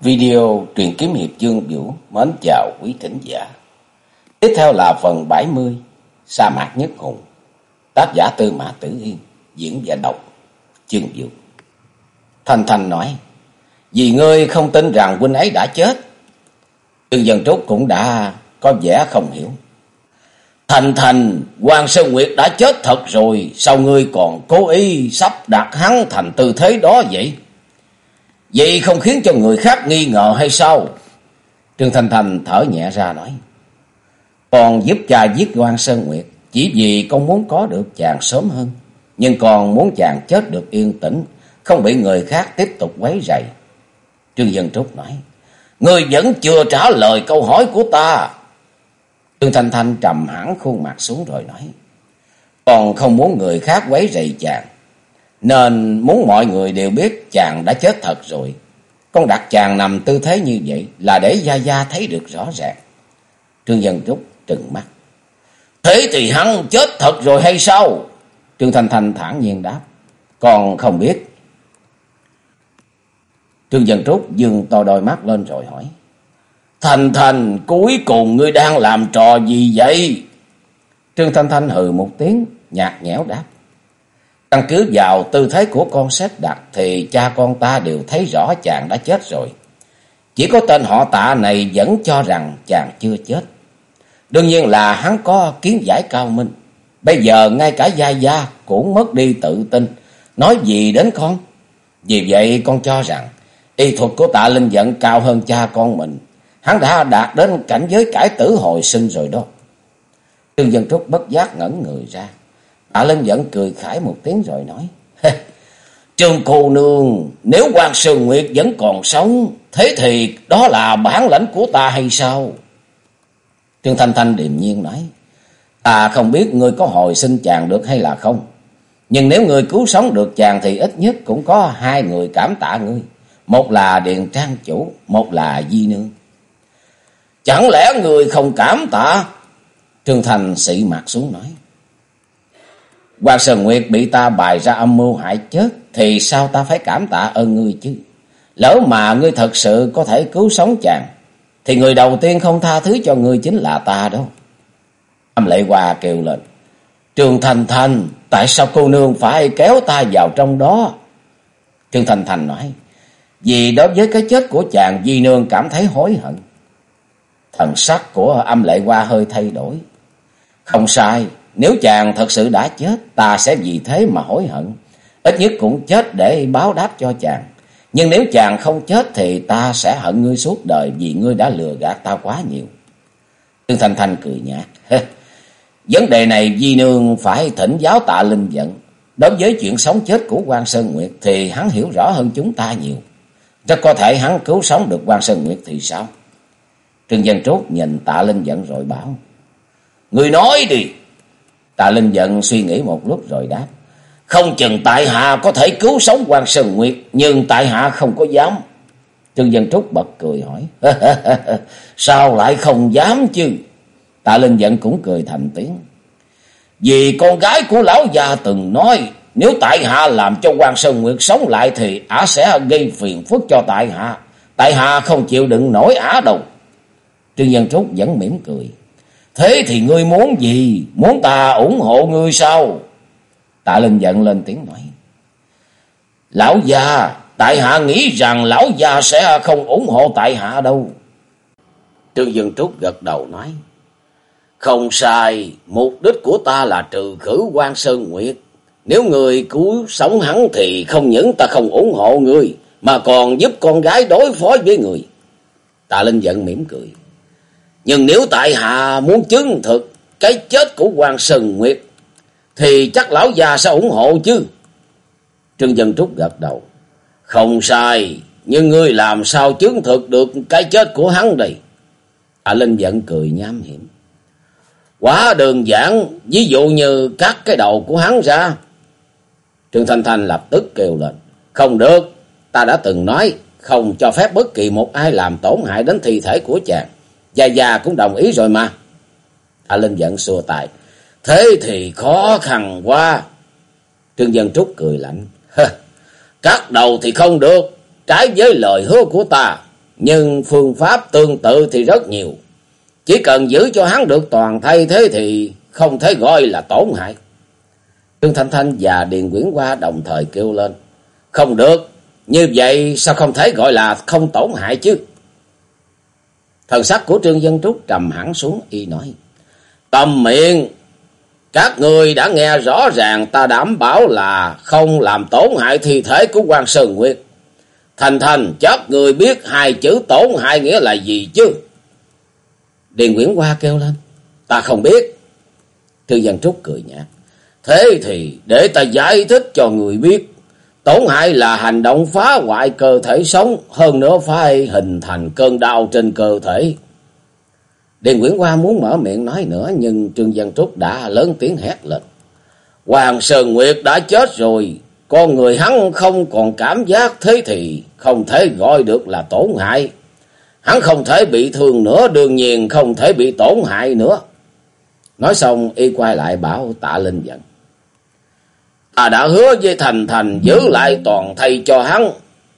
Video truyền kiếm hiệp Dương Vũ mến chào quý thính giả. Tiếp theo là phần 70 Sa mạc nhất hùng. Tác giả Tư Mã Tử Yên, diễn và đọc chương Vũ. Thanh Thanh nói: "Vì ngươi không tin rằng huynh ấy đã chết." Dương Dân Trúc cũng đã có vẻ không hiểu. Thành Thành, Hoàng Sơn Nguyệt đã chết thật rồi, sao ngươi còn cố ý sắp đặt hắn thành tư thế đó vậy? Vậy không khiến cho người khác nghi ngờ hay sao? Trương Thanh Thành thở nhẹ ra nói. Còn giúp cha giết Quan Sơn Nguyệt chỉ vì con muốn có được chàng sớm hơn. Nhưng còn muốn chàng chết được yên tĩnh, không bị người khác tiếp tục quấy rầy. Trương Dân Trúc nói. Người vẫn chưa trả lời câu hỏi của ta. Trương Thanh Thanh trầm hẳn khuôn mặt xuống rồi nói. Còn không muốn người khác quấy rầy chàng. Nên muốn mọi người đều biết chàng đã chết thật rồi. Con đặt chàng nằm tư thế như vậy là để Gia Gia thấy được rõ ràng. Trương Dân Trúc trừng mắt. Thế thì hắn chết thật rồi hay sao? Trương Thanh Thanh thản nhiên đáp. Còn không biết. Trương Dân Trúc dừng to đôi mắt lên rồi hỏi. thành thành cuối cùng ngươi đang làm trò gì vậy? Trương Thanh Thanh hừ một tiếng, nhạt nhẽo đáp. Căn cứ vào tư thế của con xếp đặt thì cha con ta đều thấy rõ chàng đã chết rồi. Chỉ có tên họ tạ này vẫn cho rằng chàng chưa chết. Đương nhiên là hắn có kiến giải cao minh. Bây giờ ngay cả Gia Gia cũng mất đi tự tin. Nói gì đến con? Vì vậy con cho rằng y thuật của tạ linh giận cao hơn cha con mình. Hắn đã đạt đến cảnh giới cải tử hồi sinh rồi đó. Trương Dân Trúc bất giác ngẩn người ra. Hạ Linh vẫn cười khải một tiếng rồi nói. Trương cô nương, nếu quan Sơn Nguyệt vẫn còn sống, thế thì đó là bản lãnh của ta hay sao? Trương Thanh Thanh điềm nhiên nói. Ta không biết ngươi có hồi sinh chàng được hay là không. Nhưng nếu ngươi cứu sống được chàng thì ít nhất cũng có hai người cảm tạ ngươi. Một là Điền Trang Chủ, một là Di Nương. Chẳng lẽ người không cảm tạ? Trương Thành xị mặt xuống nói. Hoàng Sơn Nguyệt bị ta bài ra âm mưu hại chết, thì sao ta phải cảm tạ ơn ngươi chứ? Lỡ mà ngươi thật sự có thể cứu sống chàng, thì người đầu tiên không tha thứ cho ngươi chính là ta đâu. Âm lệ hòa kêu lên. Trường Thành Thành, tại sao cô nương phải kéo ta vào trong đó? Trương Thành Thành nói, vì đối với cái chết của chàng Di Nương cảm thấy hối hận. Thần sắc của âm lệ hoa hơi thay đổi. Không sai, nếu chàng thật sự đã chết, ta sẽ vì thế mà hối hận. Ít nhất cũng chết để báo đáp cho chàng. Nhưng nếu chàng không chết thì ta sẽ hận ngươi suốt đời vì ngươi đã lừa gạt ta quá nhiều. Trương Thanh Thanh cười nhạt. Vấn đề này Di Nương phải thỉnh giáo tạ linh dẫn. Đối với chuyện sống chết của quan Sơn Nguyệt thì hắn hiểu rõ hơn chúng ta nhiều. Rất có thể hắn cứu sống được quan Sơn Nguyệt thì sao? Trương Dân Trúc nhìn tạ linh dẫn rồi bảo. Người nói đi. Tạ Linh giận suy nghĩ một lúc rồi đáp. Không chừng tại hạ có thể cứu sống quan Sơn Nguyệt, nhưng tại hạ không có dám. Trương Dân Trúc bật cười hỏi. Sao lại không dám chứ? Tạ Linh giận cũng cười thành tiếng. Vì con gái của lão già từng nói, nếu tại hạ làm cho quan Sơn Nguyệt sống lại thì ả sẽ gây phiền phức cho tại hạ. Tại hạ không chịu đựng nổi ả đâu. Trương Dân Trúc vẫn mỉm cười. Thế thì ngươi muốn gì? Muốn ta ủng hộ ngươi sao? Tạ Linh giận lên tiếng nói. Lão già, tại hạ nghĩ rằng lão già sẽ không ủng hộ tại hạ đâu. Trương Dương Trúc gật đầu nói. Không sai, mục đích của ta là trừ khử quan Sơn Nguyệt. Nếu người cứu sống hắn thì không những ta không ủng hộ ngươi, mà còn giúp con gái đối phó với người. Tạ Linh giận mỉm cười. Nhưng nếu tại hạ muốn chứng thực cái chết của Hoàng Sơn Nguyệt, thì chắc lão già sẽ ủng hộ chứ. Trương Dân Trúc gật đầu. Không sai, nhưng ngươi làm sao chứng thực được cái chết của hắn đây? À Linh giận cười nham hiểm. Quá đơn giản, ví dụ như cắt cái đầu của hắn ra. Trương Thanh Thanh lập tức kêu lên. Không được, ta đã từng nói, không cho phép bất kỳ một ai làm tổn hại đến thi thể của chàng. Gia Gia cũng đồng ý rồi mà. A Linh giận xua tài. Thế thì khó khăn quá. Trương Dân Trúc cười lạnh. Cắt đầu thì không được. Trái với lời hứa của ta. nhưng phương pháp tương tự thì rất nhiều. Chỉ cần giữ cho hắn được toàn thay thế thì không thể gọi là tổn hại. Trương Thanh Thanh và Điền Quyển Hoa đồng thời kêu lên. Không được, như vậy sao không thể gọi là không tổn hại chứ? Thần sắc của Trương Dân Trúc trầm hẳn xuống y nói. Cầm miệng, các người đã nghe rõ ràng ta đảm bảo là không làm tổn hại thi thể của quan Sơn Nguyệt. Thành thành chắc người biết hai chữ tổn hại nghĩa là gì chứ? Điền Nguyễn Hoa kêu lên. Ta không biết. Trương Dân Trúc cười nhạt. Thế thì để ta giải thích cho người biết. Tổn hại là hành động phá hoại cơ thể sống. Hơn nữa phải hình thành cơn đau trên cơ thể. Điền Nguyễn Hoa muốn mở miệng nói nữa. Nhưng Trương Văn Trúc đã lớn tiếng hét lên. Hoàng Sơn Nguyệt đã chết rồi. Con người hắn không còn cảm giác thế thì không thể gọi được là tổn hại. Hắn không thể bị thương nữa, đương nhiên không thể bị tổn hại nữa. Nói xong y quay lại bảo tạ linh giận. Ta đã hứa với Thành Thành giữ lại toàn thầy cho hắn.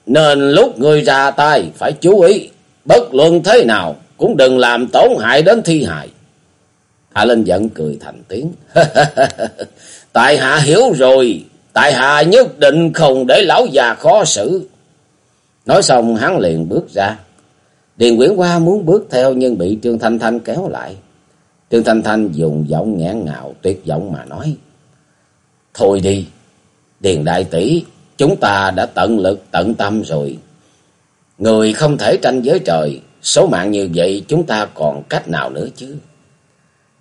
Nên lúc ngươi ra tay, phải chú ý. Bất luận thế nào cũng đừng làm tổn hại đến thi hại. hạ Linh giận cười thành tiếng. Tại hạ hiểu rồi. Tại hạ nhất định không để lão già khó xử. Nói xong, hắn liền bước ra. Điền Quyển Hoa muốn bước theo nhưng bị Trương Thanh Thanh kéo lại. Trương Thanh Thanh dùng giọng ngãn ngào, tuyệt vọng mà nói. Thôi đi, Điền Đại Tỷ, chúng ta đã tận lực tận tâm rồi. Người không thể tranh với trời, số mạng như vậy chúng ta còn cách nào nữa chứ?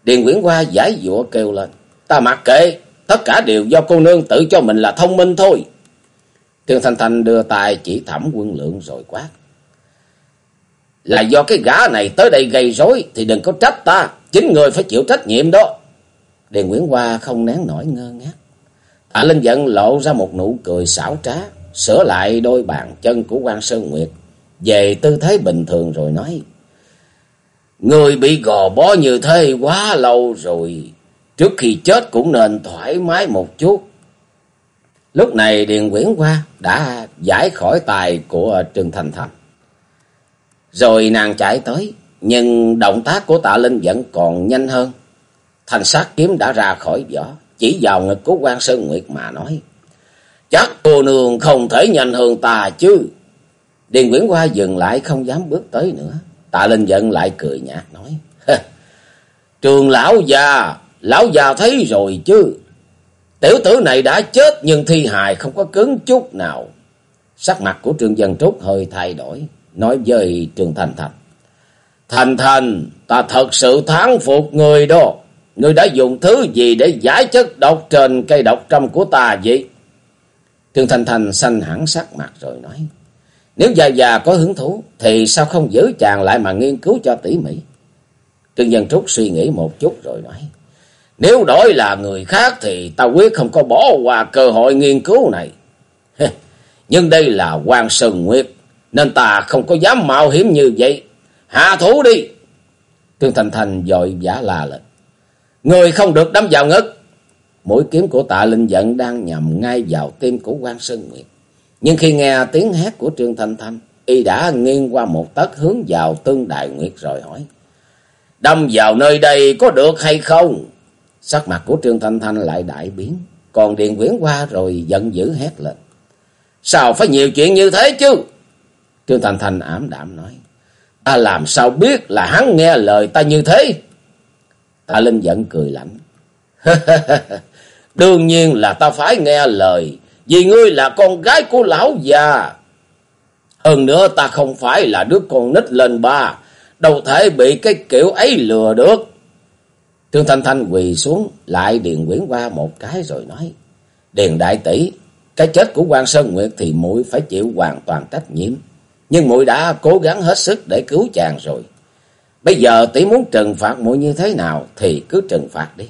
Điền nguyễn Hoa giải dụa kêu lên. Ta mặc kệ, tất cả đều do cô nương tự cho mình là thông minh thôi. Trương Thanh Thanh đưa tay chỉ thẩm quân lượng rồi quát. Là do cái gã này tới đây gây rối thì đừng có trách ta. Chính người phải chịu trách nhiệm đó. Điền Nguyễn Hoa không nén nổi ngơ ngác. Tạ Linh Dận lộ ra một nụ cười xảo trá. Sửa lại đôi bàn chân của quan Sơn Nguyệt. Về tư thế bình thường rồi nói. Người bị gò bó như thế quá lâu rồi. Trước khi chết cũng nên thoải mái một chút. Lúc này Điền Quyển Hoa đã giải khỏi tài của Trương Thành Thành. Rồi nàng chạy tới, nhưng động tác của tạ linh vẫn còn nhanh hơn. Thành sát kiếm đã ra khỏi vỏ, chỉ vào ngực của quan Sơn Nguyệt mà nói. Chắc cô nương không thể nhanh hơn ta chứ. Điền Nguyễn Hoa dừng lại không dám bước tới nữa. Tạ Linh giận lại cười nhạt nói. Trường lão già, lão già thấy rồi chứ. Tiểu tử này đã chết nhưng thi hài không có cứng chút nào. Sắc mặt của Trương Dân Trúc hơi thay đổi nói với Trương Thành Thành. Thành Thành, ta thật sự thắng phục người đó. Người đã dùng thứ gì để giải chất độc trên cây độc trăm của ta vậy? Trương Thành Thành xanh hẳn sắc mặt rồi nói. Nếu già già có hứng thú, thì sao không giữ chàng lại mà nghiên cứu cho tỉ mỉ? Trương Dân Trúc suy nghĩ một chút rồi nói. Nếu đổi là người khác thì ta quyết không có bỏ qua cơ hội nghiên cứu này. Nhưng đây là quan Sơn Nguyệt, nên ta không có dám mạo hiểm như vậy. Hạ thủ đi. Trương Thành Thành dội giả la lên. Người không được đâm vào ngực. Mũi kiếm của tạ linh giận đang nhằm ngay vào tim của quan Sơn Nguyệt. Nhưng khi nghe tiếng hét của Trương Thanh Thanh, y đã nghiêng qua một tấc hướng vào tương đại nguyệt rồi hỏi. Đâm vào nơi đây có được hay không? Sắc mặt của Trương Thanh Thanh lại đại biến. Còn Điền Quyển qua rồi giận dữ hét lên. Sao phải nhiều chuyện như thế chứ? Trương Thanh Thanh ảm đạm nói. Ta làm sao biết là hắn nghe lời ta như thế? Tạ Linh giận cười lạnh. Đương nhiên là ta phải nghe lời. Vì ngươi là con gái của lão già. Hơn nữa ta không phải là đứa con nít lên ba. Đâu thể bị cái kiểu ấy lừa được. Trương Thanh Thanh quỳ xuống lại Điền Quyển qua một cái rồi nói. Điền đại tỷ, cái chết của quan Sơn Nguyệt thì muội phải chịu hoàn toàn trách nhiệm. Nhưng muội đã cố gắng hết sức để cứu chàng rồi. Bây giờ tỷ muốn trừng phạt muội như thế nào thì cứ trừng phạt đi.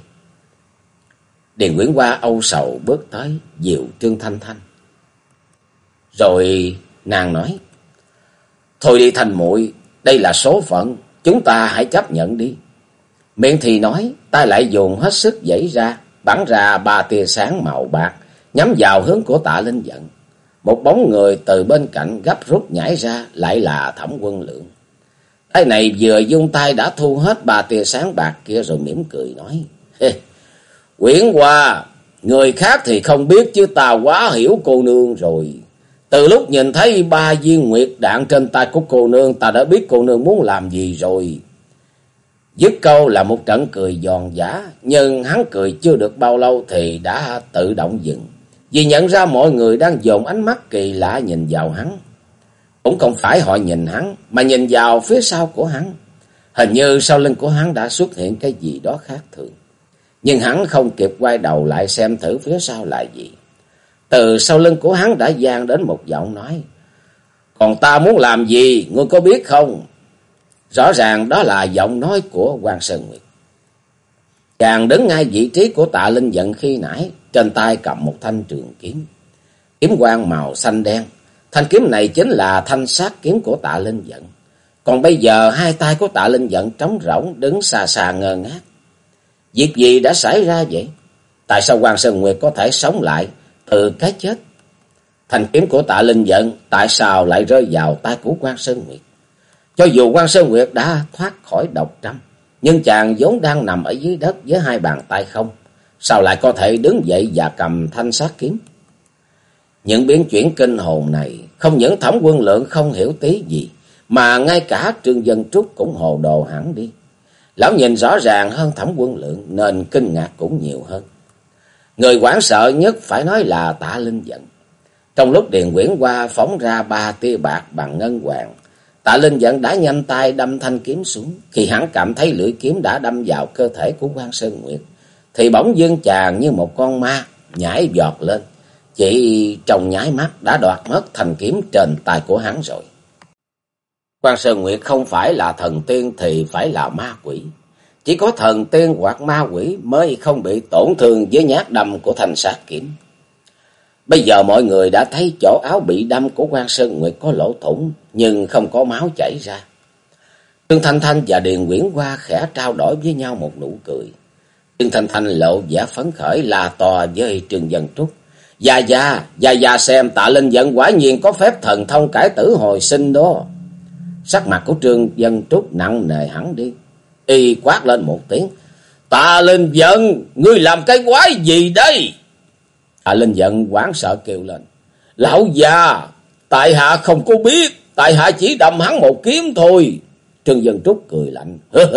Điền Nguyễn Hoa âu sầu bước tới dịu Trương Thanh Thanh. Rồi nàng nói: "Thôi đi thành muội, đây là số phận, chúng ta hãy chấp nhận đi." Miệng thì nói, tay lại dùng hết sức giãy ra, bắn ra ba tia sáng màu bạc, nhắm vào hướng của Tạ Linh giận. Một bóng người từ bên cạnh gấp rút nhảy ra lại là thẩm quân lượng. Cái này vừa dung tay đã thu hết ba tia sáng bạc kia rồi mỉm cười nói. Quyển qua người khác thì không biết chứ ta quá hiểu cô nương rồi. Từ lúc nhìn thấy ba viên nguyệt đạn trên tay của cô nương ta đã biết cô nương muốn làm gì rồi. Dứt câu là một trận cười giòn giả, nhưng hắn cười chưa được bao lâu thì đã tự động dừng. Vì nhận ra mọi người đang dồn ánh mắt kỳ lạ nhìn vào hắn. Cũng không phải họ nhìn hắn, mà nhìn vào phía sau của hắn. Hình như sau lưng của hắn đã xuất hiện cái gì đó khác thường. Nhưng hắn không kịp quay đầu lại xem thử phía sau là gì. Từ sau lưng của hắn đã gian đến một giọng nói. Còn ta muốn làm gì, ngươi có biết không? Rõ ràng đó là giọng nói của quan Sơn Nguyệt. Chàng đứng ngay vị trí của tạ linh giận khi nãy, trên tay cầm một thanh trường kiếm. Kiếm quang màu xanh đen, thanh kiếm này chính là thanh sát kiếm của tạ linh Dận. Còn bây giờ hai tay của tạ linh Dận trống rỗng đứng xa xa ngơ ngác. Việc gì đã xảy ra vậy? Tại sao quan Sơn Nguyệt có thể sống lại từ cái chết? Thanh kiếm của tạ linh Dận tại sao lại rơi vào tay của quan Sơn Nguyệt? Cho dù quan Sơn Nguyệt đã thoát khỏi độc trăm, nhưng chàng vốn đang nằm ở dưới đất với hai bàn tay không. Sao lại có thể đứng dậy và cầm thanh sát kiếm? Những biến chuyển kinh hồn này, không những thẩm quân lượng không hiểu tí gì, mà ngay cả trương dân trúc cũng hồ đồ hẳn đi. Lão nhìn rõ ràng hơn thẩm quân lượng, nên kinh ngạc cũng nhiều hơn. Người quảng sợ nhất phải nói là tạ linh giận. Trong lúc Điền Quyển qua phóng ra ba tia bạc bằng ngân hoàng, Tạ Linh giận đã nhanh tay đâm thanh kiếm xuống. Khi hắn cảm thấy lưỡi kiếm đã đâm vào cơ thể của quan Sơn Nguyệt, thì bỗng dương chàng như một con ma nhảy giọt lên. Chỉ trong nháy mắt đã đoạt mất thanh kiếm trên tay của hắn rồi. Quan Sơn Nguyệt không phải là thần tiên thì phải là ma quỷ. Chỉ có thần tiên hoặc ma quỷ mới không bị tổn thương với nhát đâm của thanh sát kiếm. Bây giờ mọi người đã thấy chỗ áo bị đâm của quan Sơn Nguyệt có lỗ thủng, nhưng không có máu chảy ra. Trương Thanh Thanh và Điền Nguyễn Hoa khẽ trao đổi với nhau một nụ cười. Trương Thanh Thanh lộ vẻ phấn khởi là tòa với Trương Dân Trúc. Dạ dạ, dạ dạ xem tạ linh giận quả nhiên có phép thần thông cải tử hồi sinh đó. Sắc mặt của Trương Dân Trúc nặng nề hẳn đi. Y quát lên một tiếng. Tạ linh giận, ngươi làm cái quái gì đây? Tạ linh giận quán sợ kêu lên. Lão già, tại hạ không có biết, tại hạ chỉ đâm hắn một kiếm thôi. Trương Dân Trúc cười lạnh.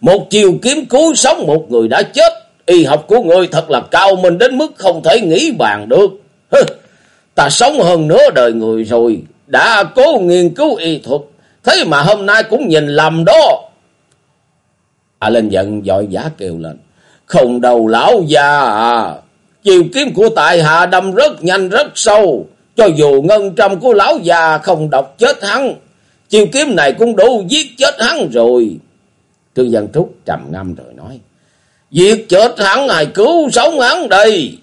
một chiều kiếm cứu sống một người đã chết. Y học của ngươi thật là cao minh đến mức không thể nghĩ bàn được. Ta sống hơn nửa đời người rồi. Đã cố nghiên cứu y thuật. Thế mà hôm nay cũng nhìn lầm đó. À lên giận dội giả kêu lên. Không đầu lão già à. Chiều kiếm của tại hạ đâm rất nhanh rất sâu. Cho dù ngân trăm của lão già không độc chết hắn. Chiều kiếm này cũng đủ giết chết hắn rồi. Trương Văn Trúc trầm ngâm rồi nói. Giết chết hắn hay cứu sống hắn đây.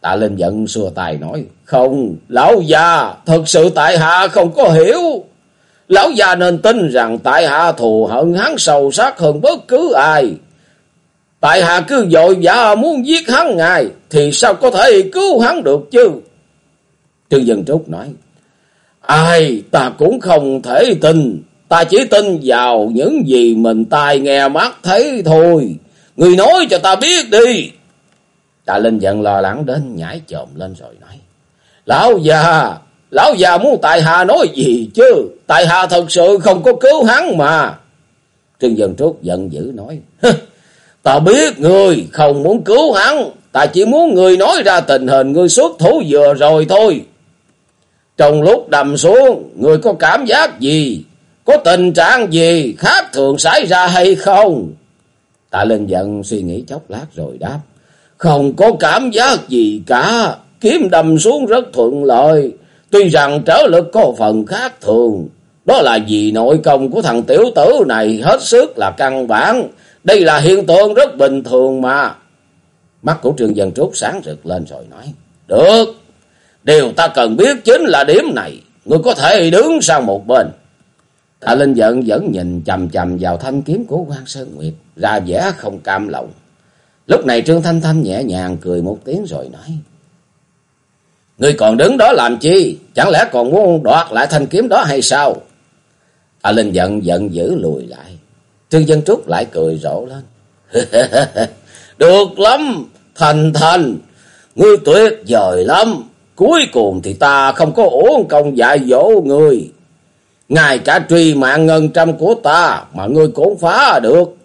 Tạ Linh giận xua tay nói. Không, lão già, thật sự tại hạ không có hiểu. Lão già nên tin rằng tại hạ thù hận hắn sâu sắc hơn bất cứ ai. Tại hạ cứ dội vã muốn giết hắn ngài, thì sao có thể cứu hắn được chứ? Trương Dân Trúc nói, Ai, ta cũng không thể tin, ta chỉ tin vào những gì mình tai nghe mắt thấy thôi. Người nói cho ta biết đi. Tạ Linh giận lo lắng đến nhảy chồm lên rồi nói, Lão già, lão già muốn tại hà nói gì chứ? Tại hà thật sự không có cứu hắn mà. Trương Dân Trúc giận dữ nói, Ta biết người không muốn cứu hắn, ta chỉ muốn người nói ra tình hình người xuất thủ vừa rồi thôi. Trong lúc đầm xuống, người có cảm giác gì? Có tình trạng gì khác thường xảy ra hay không? Tạ Linh giận, suy nghĩ chốc lát rồi đáp. Không có cảm giác gì cả. Kiếm đầm xuống rất thuận lợi. Tuy rằng trở lực có phần khác thường. Đó là vì nội công của thằng tiểu tử này hết sức là căn bản. Đây là hiện tượng rất bình thường mà. Mắt của Trương Dân Trúc sáng rực lên rồi nói. Được. Điều ta cần biết chính là điểm này. Ngươi có thể đứng sang một bên. Tạ Linh giận vẫn nhìn chầm chầm vào thanh kiếm của quan Sơn Nguyệt. Ra vẻ không cam lòng. Lúc này Trương Thanh Thanh nhẹ nhàng cười một tiếng rồi nói. Ngươi còn đứng đó làm chi? Chẳng lẽ còn muốn đoạt lại thanh kiếm đó hay sao? Tạ Linh giận giận dữ lùi lại. Trương Dân Trúc lại cười rộ lên. Được lắm, thành thành, ngươi tuyệt vời lắm. Cuối cùng thì ta không có uống công dạy dỗ ngươi. Ngay cả truy mạng ngân trăm của ta mà ngươi cũng phá được.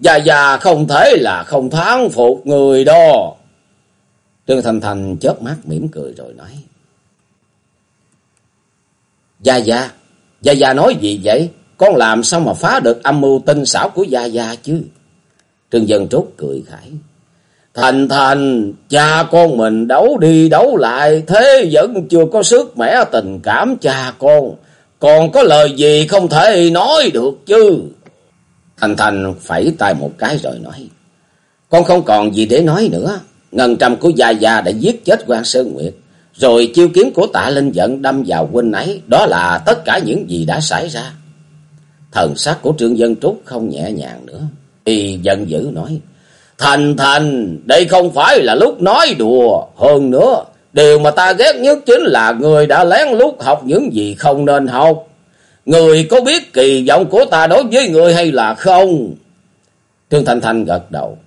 Già già không thể là không thắng phục người đó. Trương Thành Thành chớp mắt mỉm cười rồi nói. Gia Gia, Gia Gia nói gì vậy? Con làm sao mà phá được âm mưu tinh xảo của Gia Gia chứ? Trương Dân Trúc cười khải. Thành Thành, cha con mình đấu đi đấu lại, thế vẫn chưa có sức mẻ tình cảm cha con. Còn có lời gì không thể nói được chứ? Thành Thành phẩy tay một cái rồi nói. Con không còn gì để nói nữa. Ngân trăm của Gia Gia đã giết chết quan Sơn Nguyệt. Rồi chiêu kiếm của tạ Linh giận đâm vào huynh ấy. Đó là tất cả những gì đã xảy ra. Thần sắc của Trương Dân Trúc không nhẹ nhàng nữa. Y giận dữ nói. Thành thành, đây không phải là lúc nói đùa. Hơn nữa, điều mà ta ghét nhất chính là người đã lén lút học những gì không nên học. Người có biết kỳ vọng của ta đối với người hay là không? Trương Thanh Thanh gật đầu.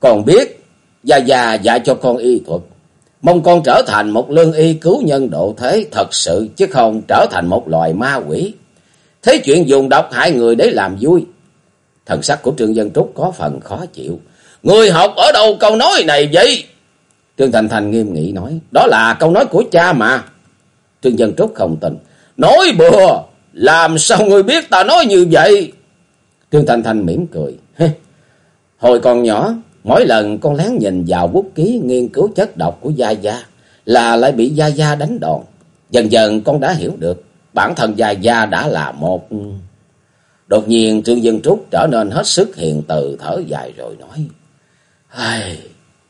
Còn biết, già già dạy cho con y thuật. Mong con trở thành một lương y cứu nhân độ thế thật sự, chứ không trở thành một loài ma quỷ. Thế chuyện dùng độc hại người để làm vui. Thần sắc của Trương Dân Trúc có phần khó chịu. Người học ở đâu câu nói này vậy? Trương Thành Thành nghiêm nghị nói. Đó là câu nói của cha mà. Trương Dân Trúc không tin. Nói bừa. Làm sao người biết ta nói như vậy? Trương Thành Thành mỉm cười. Hồi còn nhỏ, mỗi lần con lén nhìn vào bút ký nghiên cứu chất độc của Gia Gia là lại bị Gia Gia đánh đòn. Dần dần con đã hiểu được bản thân Gia Gia đã là một... Đột nhiên Trương Dân Trúc trở nên hết sức hiền từ thở dài rồi nói. Ai,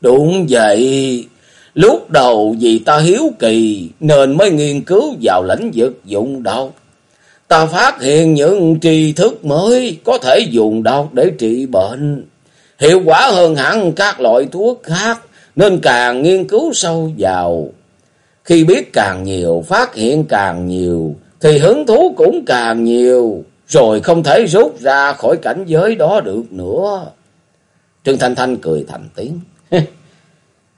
đúng vậy, lúc đầu vì ta hiếu kỳ nên mới nghiên cứu vào lĩnh vực dụng độc. Ta phát hiện những tri thức mới có thể dùng độc để trị bệnh. Hiệu quả hơn hẳn các loại thuốc khác nên càng nghiên cứu sâu vào. Khi biết càng nhiều, phát hiện càng nhiều thì hứng thú cũng càng nhiều. Rồi không thể rút ra khỏi cảnh giới đó được nữa. Trương Thanh Thanh cười thành tiếng.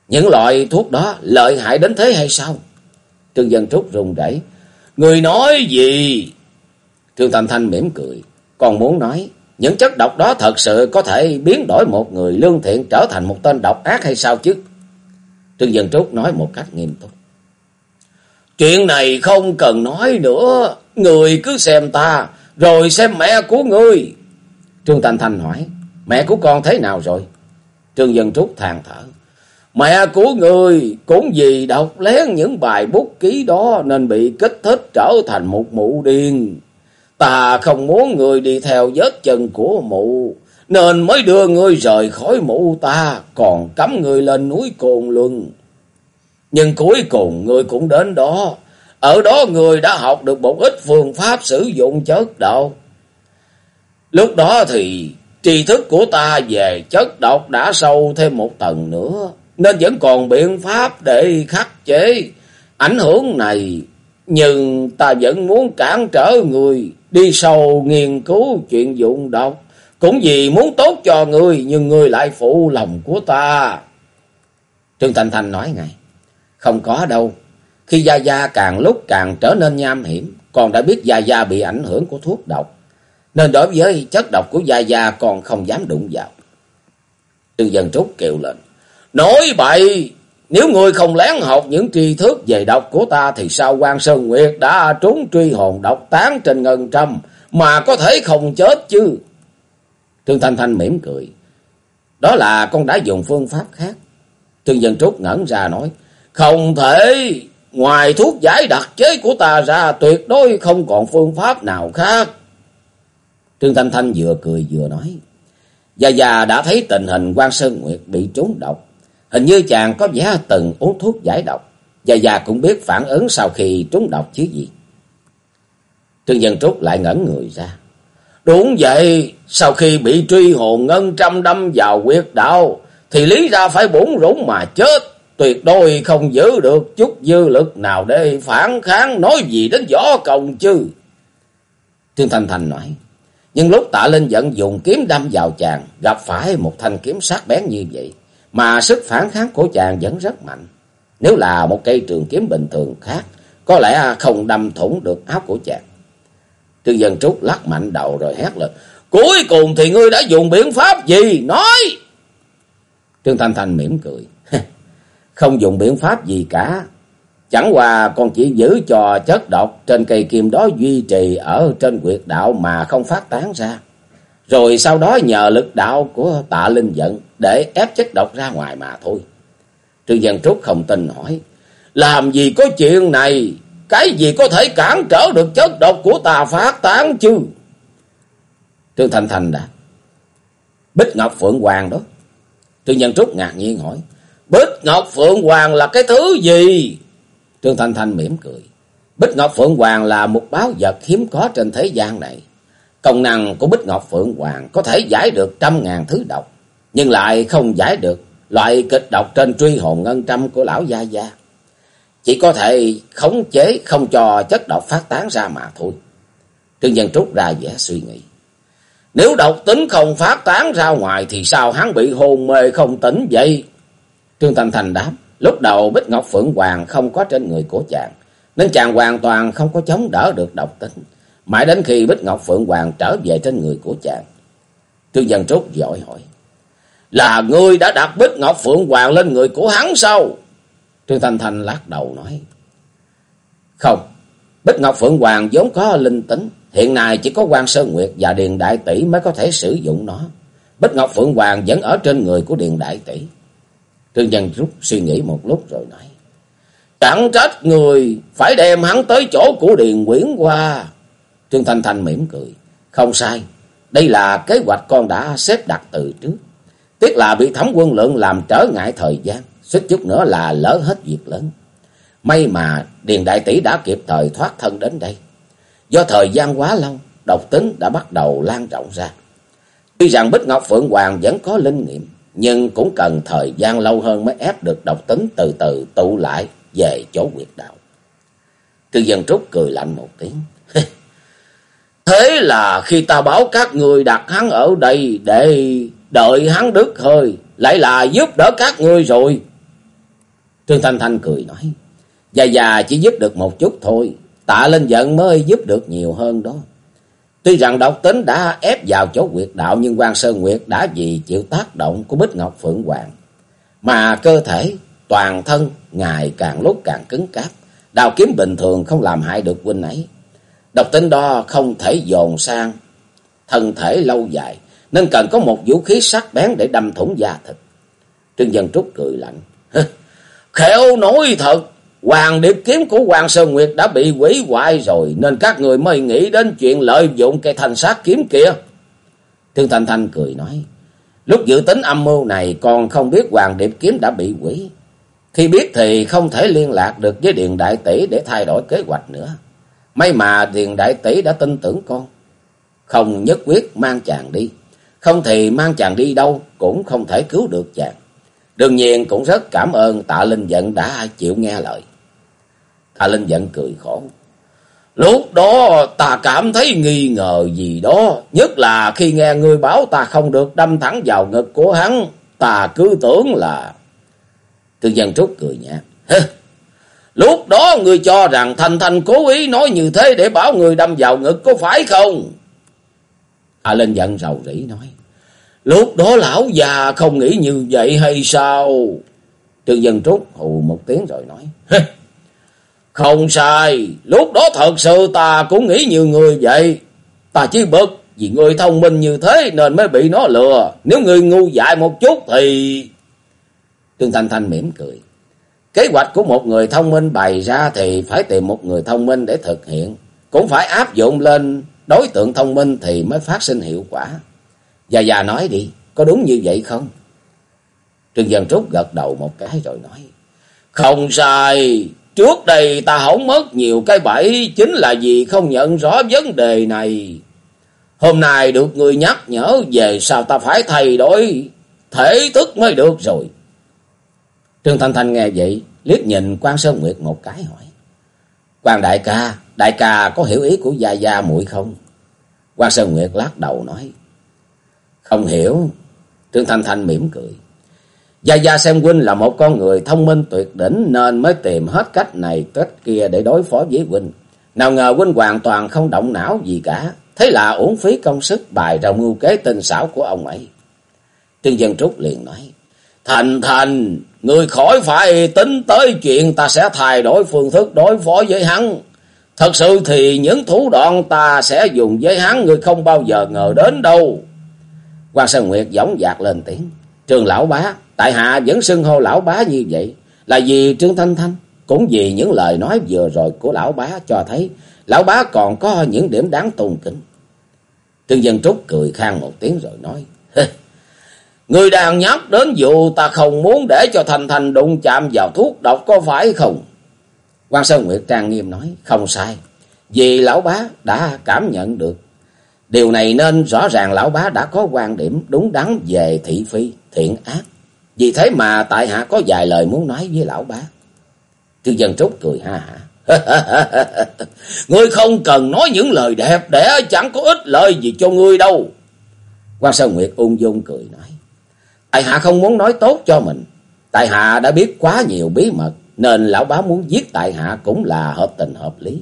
Những loại thuốc đó lợi hại đến thế hay sao? Trương Dân Trúc rung rẩy. Người nói gì? Trương tam Thanh mỉm cười. Còn muốn nói, những chất độc đó thật sự có thể biến đổi một người lương thiện trở thành một tên độc ác hay sao chứ? Trương Dân Trúc nói một cách nghiêm túc. Chuyện này không cần nói nữa. Người cứ xem ta, rồi xem mẹ của ngươi. Trương tam Thanh hỏi, mẹ của con thế nào rồi? Trương Dân Trúc than thở. Mẹ của người cũng vì đọc lén những bài bút ký đó nên bị kích thích trở thành một mụ điên. Ta không muốn người đi theo vết chân của mụ, nên mới đưa ngươi rời khỏi mụ ta, còn cấm ngươi lên núi Cồn Luân. Nhưng cuối cùng ngươi cũng đến đó, ở đó người đã học được một ít phương pháp sử dụng chất độc. Lúc đó thì tri thức của ta về chất độc đã sâu thêm một tầng nữa, nên vẫn còn biện pháp để khắc chế ảnh hưởng này. Nhưng ta vẫn muốn cản trở người đi sâu nghiên cứu chuyện dụng độc, cũng vì muốn tốt cho người, nhưng người lại phụ lòng của ta. Trương Thành Thành nói ngay, không có đâu, khi Gia Gia càng lúc càng trở nên nham hiểm, còn đã biết Gia Gia bị ảnh hưởng của thuốc độc, nên đối với chất độc của Gia Gia còn không dám đụng vào. Trương Dân Trúc kêu lên, nói bậy, nếu ngươi không lén học những tri thức về độc của ta thì sao quan Sơn Nguyệt đã trốn truy hồn độc tán trên ngân trăm mà có thể không chết chứ? Trương Thanh Thanh mỉm cười. Đó là con đã dùng phương pháp khác. Trương Dân Trúc ngẩn ra nói, không thể, ngoài thuốc giải đặc chế của ta ra tuyệt đối không còn phương pháp nào khác. Trương Thanh Thanh vừa cười vừa nói, Gia Gia đã thấy tình hình quan Sơn Nguyệt bị trốn độc Hình như chàng có vẻ từng uống thuốc giải độc. Và già cũng biết phản ứng sau khi trúng độc chứ gì. Trương Dân Trúc lại ngẩn người ra. Đúng vậy, sau khi bị truy hồn ngân trăm đâm vào quyệt đạo, thì lý ra phải bổn rủng mà chết. tuyệt đối không giữ được chút dư lực nào để phản kháng nói gì đến võ công chứ. Trương Thanh Thành nói, nhưng lúc tạ linh giận dùng kiếm đâm vào chàng, gặp phải một thanh kiếm sắc bén như vậy, mà sức phản kháng của chàng vẫn rất mạnh. Nếu là một cây trường kiếm bình thường khác, có lẽ không đâm thủng được áo của chàng. Trương Dân Trúc lắc mạnh đầu rồi hét lên, cuối cùng thì ngươi đã dùng biện pháp gì? Nói! Trương Thanh Thanh mỉm cười. Không dùng biện pháp gì cả. Chẳng qua con chỉ giữ cho chất độc trên cây kim đó duy trì ở trên quyệt đạo mà không phát tán ra. Rồi sau đó nhờ lực đạo của tạ linh giận để ép chất độc ra ngoài mà thôi. Trương Dân Trúc không tin hỏi. Làm gì có chuyện này? Cái gì có thể cản trở được chất độc của tà phát tán chứ? Trương Thanh Thành đã. Bích Ngọc Phượng Hoàng đó. Trương Dân Trúc ngạc nhiên hỏi. Bích Ngọc Phượng Hoàng là cái thứ gì? Trương Thanh Thanh mỉm cười. Bích Ngọc Phượng Hoàng là một báo vật hiếm có trên thế gian này. Công năng của Bích Ngọc Phượng Hoàng có thể giải được trăm ngàn thứ độc, nhưng lại không giải được loại kịch độc trên truy hồn ngân trăm của lão Gia Gia. Chỉ có thể khống chế không cho chất độc phát tán ra mà thôi. Trương Dân Trúc ra vẻ suy nghĩ. Nếu độc tính không phát tán ra ngoài thì sao hắn bị hôn mê không tỉnh vậy? Trương Thành Thành đáp, lúc đầu Bích Ngọc Phượng Hoàng không có trên người của chàng, nên chàng hoàn toàn không có chống đỡ được độc tính. Mãi đến khi Bích Ngọc Phượng Hoàng trở về trên người của chàng. Trương Dân Trúc dội hỏi, là ngươi đã đặt Bích Ngọc Phượng Hoàng lên người của hắn sao? Trương Thành Thành lắc đầu nói, không, Bích Ngọc Phượng Hoàng vốn có linh tính, hiện nay chỉ có quan Sơn Nguyệt và Điền Đại Tỷ mới có thể sử dụng nó. Bích Ngọc Phượng Hoàng vẫn ở trên người của Điền Đại Tỷ. Trương Dân rút suy nghĩ một lúc rồi nói. Chẳng trách người phải đem hắn tới chỗ của Điền Quyển qua. Trương Thanh Thanh mỉm cười. Không sai. Đây là kế hoạch con đã xếp đặt từ trước. Tiếc là bị thẩm quân lượng làm trở ngại thời gian. Suýt chút nữa là lỡ hết việc lớn. May mà Điền Đại Tỷ đã kịp thời thoát thân đến đây. Do thời gian quá lâu, độc tính đã bắt đầu lan rộng ra. Tuy rằng Bích Ngọc Phượng Hoàng vẫn có linh nghiệm, nhưng cũng cần thời gian lâu hơn mới ép được độc tính từ từ tụ lại về chỗ quyệt đạo. Cư dân Trúc cười lạnh một tiếng. Thế là khi ta báo các người đặt hắn ở đây để đợi hắn đứt hơi, lại là giúp đỡ các ngươi rồi. Trương Thanh Thanh cười nói, Già già chỉ giúp được một chút thôi, tạ lên giận mới giúp được nhiều hơn đó. Tuy rằng độc tính đã ép vào chỗ quyệt đạo nhưng quan Sơn Nguyệt đã vì chịu tác động của Bích Ngọc Phượng Hoàng. Mà cơ thể, toàn thân ngày càng lúc càng cứng cáp. Đào kiếm bình thường không làm hại được huynh ấy. Độc tính đó không thể dồn sang thân thể lâu dài. Nên cần có một vũ khí sắc bén để đâm thủng da thịt. Trương Dân Trúc cười lạnh. Khéo nói thật. Hoàng điệp kiếm của Hoàng Sơn Nguyệt đã bị quỷ hoại rồi, nên các người mới nghĩ đến chuyện lợi dụng cây thanh sát kiếm kia. Trương Thanh Thanh cười nói, lúc dự tính âm mưu này còn không biết Hoàng điệp kiếm đã bị quỷ. Khi biết thì không thể liên lạc được với Điền Đại Tỷ để thay đổi kế hoạch nữa. May mà Điền Đại Tỷ đã tin tưởng con. Không nhất quyết mang chàng đi. Không thì mang chàng đi đâu cũng không thể cứu được chàng. Đương nhiên cũng rất cảm ơn tạ Linh Dận đã chịu nghe lời. Tạ Linh Dận cười khổ. Lúc đó ta cảm thấy nghi ngờ gì đó. Nhất là khi nghe người báo ta không được đâm thẳng vào ngực của hắn. Ta cứ tưởng là... Tư dân Trúc cười nhạt. Lúc đó người cho rằng Thanh Thanh cố ý nói như thế để bảo người đâm vào ngực có phải không? Tạ Linh Dận rầu rĩ nói. Lúc đó lão già không nghĩ như vậy hay sao? Trương Dân Trúc hù một tiếng rồi nói. Không sai, lúc đó thật sự ta cũng nghĩ như người vậy. Ta chỉ bực vì người thông minh như thế nên mới bị nó lừa. Nếu người ngu dại một chút thì... Trương Thanh Thanh mỉm cười. Kế hoạch của một người thông minh bày ra thì phải tìm một người thông minh để thực hiện. Cũng phải áp dụng lên đối tượng thông minh thì mới phát sinh hiệu quả. Già già nói đi, có đúng như vậy không? Trương Dân Trúc gật đầu một cái rồi nói. Không sai, trước đây ta hỏng mất nhiều cái bẫy chính là vì không nhận rõ vấn đề này. Hôm nay được người nhắc nhở về sao ta phải thay đổi thể thức mới được rồi. Trương Thanh Thanh nghe vậy, liếc nhìn quan Sơn Nguyệt một cái hỏi. quan đại ca, đại ca có hiểu ý của Gia Gia muội không? quan Sơn Nguyệt lắc đầu nói. Không hiểu. Trương Thanh Thanh mỉm cười. Gia Gia xem huynh là một con người thông minh tuyệt đỉnh nên mới tìm hết cách này cách kia để đối phó với huynh. Nào ngờ huynh hoàn toàn không động não gì cả. Thế là uổng phí công sức bài ra mưu kế tinh xảo của ông ấy. Trương Dân Trúc liền nói. Thành thành, người khỏi phải tính tới chuyện ta sẽ thay đổi phương thức đối phó với hắn. Thật sự thì những thủ đoạn ta sẽ dùng với hắn người không bao giờ ngờ đến đâu. Quan Sơn Nguyệt dõng dạc lên tiếng. Trường lão bá, tại hạ vẫn xưng hô lão bá như vậy. Là vì Trương Thanh Thanh, cũng vì những lời nói vừa rồi của lão bá cho thấy lão bá còn có những điểm đáng tôn kính. Trương Dân Trúc cười khang một tiếng rồi nói. Người đang nhắc đến vụ ta không muốn để cho Thành Thành đụng chạm vào thuốc độc có phải không? quan Sơn Nguyệt trang nghiêm nói. Không sai. Vì lão bá đã cảm nhận được. Điều này nên rõ ràng lão bá đã có quan điểm đúng đắn về thị phi, thiện ác. Vì thế mà tại hạ có vài lời muốn nói với lão bá. Trương Dân Trúc cười ha hả. ngươi không cần nói những lời đẹp để chẳng có ích lợi gì cho ngươi đâu. quan Sơn Nguyệt ung dung cười nói. Tại hạ không muốn nói tốt cho mình. Tại hạ đã biết quá nhiều bí mật. Nên lão bá muốn giết tại hạ cũng là hợp tình hợp lý.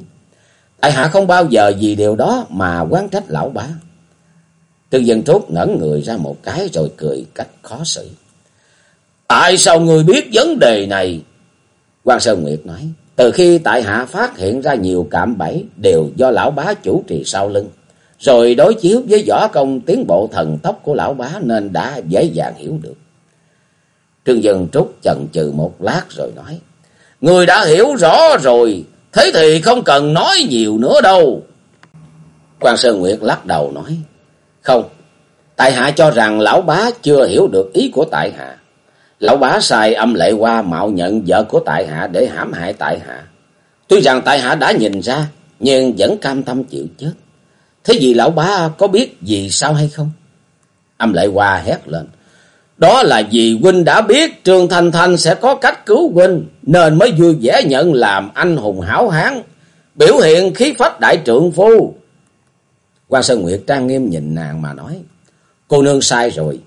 Tại hạ không bao giờ vì điều đó mà quán trách lão bá. Trương Dân Trúc ngẩn người ra một cái rồi cười cách khó xử. Tại sao người biết vấn đề này? quan Sơn Nguyệt nói. Từ khi tại hạ phát hiện ra nhiều cạm bẫy đều do lão bá chủ trì sau lưng. Rồi đối chiếu với võ công tiến bộ thần tốc của lão bá nên đã dễ dàng hiểu được. Trương Dân Trúc chần chừ một lát rồi nói. Người đã hiểu rõ rồi, thế thì không cần nói nhiều nữa đâu. quan Sơn Nguyệt lắc đầu nói. Không, tại hạ cho rằng lão bá chưa hiểu được ý của tại hạ. Lão bá xài âm lệ qua mạo nhận vợ của tại hạ để hãm hại tại hạ. Tuy rằng tại hạ đã nhìn ra, nhưng vẫn cam tâm chịu chết. Thế vì lão bá có biết gì sao hay không? Âm lệ qua hét lên. Đó là vì huynh đã biết Trương Thanh Thanh sẽ có cách cứu huynh, nên mới vui vẻ nhận làm anh hùng hảo hán, biểu hiện khí phách đại trượng phu. Quan Sơn Nguyệt trang nghiêm nhìn nàng mà nói, cô nương sai rồi.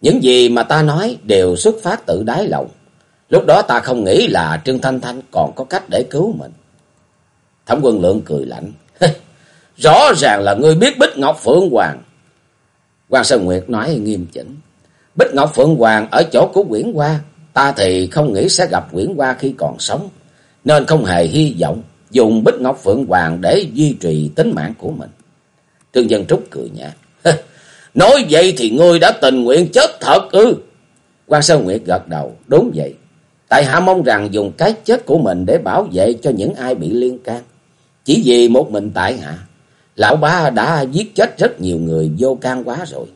Những gì mà ta nói đều xuất phát từ đáy lòng. Lúc đó ta không nghĩ là Trương Thanh Thanh còn có cách để cứu mình. Thẩm quân lượng cười lạnh. Rõ ràng là ngươi biết Bích Ngọc Phượng Hoàng. Quan Sơn Nguyệt nói nghiêm chỉnh. Bích Ngọc Phượng Hoàng ở chỗ của Quyển Hoa. Ta thì không nghĩ sẽ gặp Quyển Hoa khi còn sống. Nên không hề hy vọng dùng Bích Ngọc Phượng Hoàng để duy trì tính mạng của mình. Trương Dân Trúc cười nhạt. Nói vậy thì ngươi đã tình nguyện chết thật ư. Quan Sơn Nguyệt gật đầu. Đúng vậy. Tại hạ mong rằng dùng cái chết của mình để bảo vệ cho những ai bị liên can. Chỉ vì một mình tại hạ. Lão ba đã giết chết rất nhiều người vô can quá rồi.